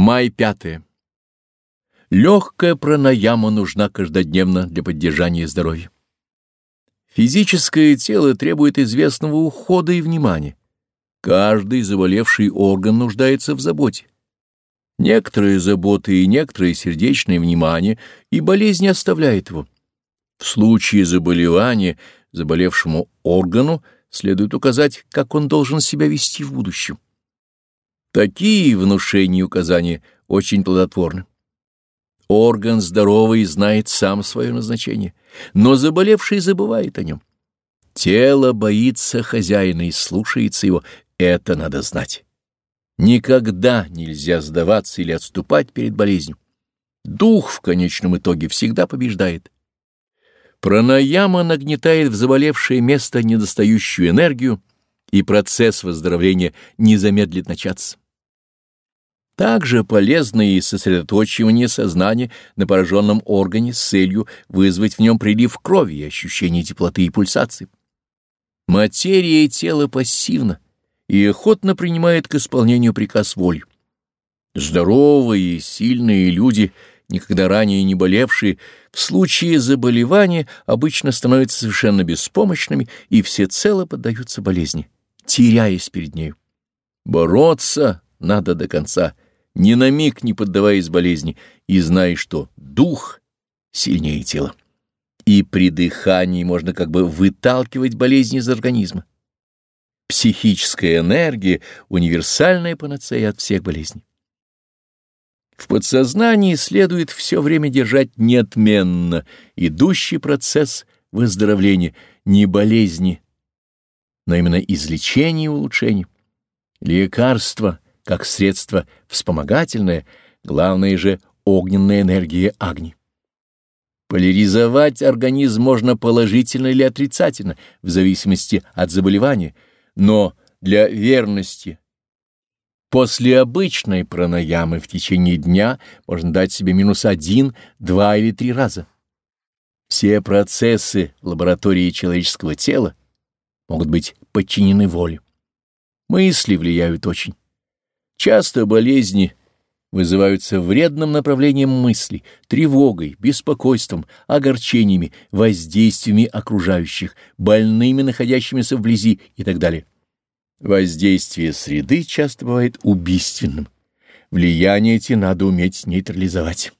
Май 5. Легкая пранаяма нужна каждодневно для поддержания здоровья. Физическое тело требует известного ухода и внимания. Каждый заболевший орган нуждается в заботе. Некоторые заботы и некоторое сердечное внимание, и болезнь оставляет его. В случае заболевания заболевшему органу следует указать, как он должен себя вести в будущем. Такие внушения и указания очень плодотворны. Орган здоровый знает сам свое назначение, но заболевший забывает о нем. Тело боится хозяина и слушается его, это надо знать. Никогда нельзя сдаваться или отступать перед болезнью. Дух в конечном итоге всегда побеждает. Пранаяма нагнетает в заболевшее место недостающую энергию, и процесс выздоровления не замедлит начаться. Также полезно и сосредоточивание сознания на пораженном органе с целью вызвать в нем прилив крови и ощущение теплоты и пульсации. Материя и тело пассивно и охотно принимает к исполнению приказ воли. Здоровые и сильные люди, никогда ранее не болевшие, в случае заболевания обычно становятся совершенно беспомощными и всецело поддаются болезни, теряясь перед нею. Бороться надо до конца — ни на миг не поддаваясь болезни, и зная, что дух сильнее тела. И при дыхании можно как бы выталкивать болезни из организма. Психическая энергия — универсальная панацея от всех болезней. В подсознании следует все время держать неотменно идущий процесс выздоровления, не болезни, но именно излечения и улучшения. Лекарства — как средство вспомогательное, главное же огненная энергия огни. Поляризовать организм можно положительно или отрицательно, в зависимости от заболевания, но для верности после обычной пранаямы в течение дня можно дать себе минус один, два или три раза. Все процессы лаборатории человеческого тела могут быть подчинены воле. Мысли влияют очень. Часто болезни вызываются вредным направлением мысли, тревогой, беспокойством, огорчениями, воздействиями окружающих, больными, находящимися вблизи и так далее. Воздействие среды часто бывает убийственным. Влияние эти надо уметь нейтрализовать.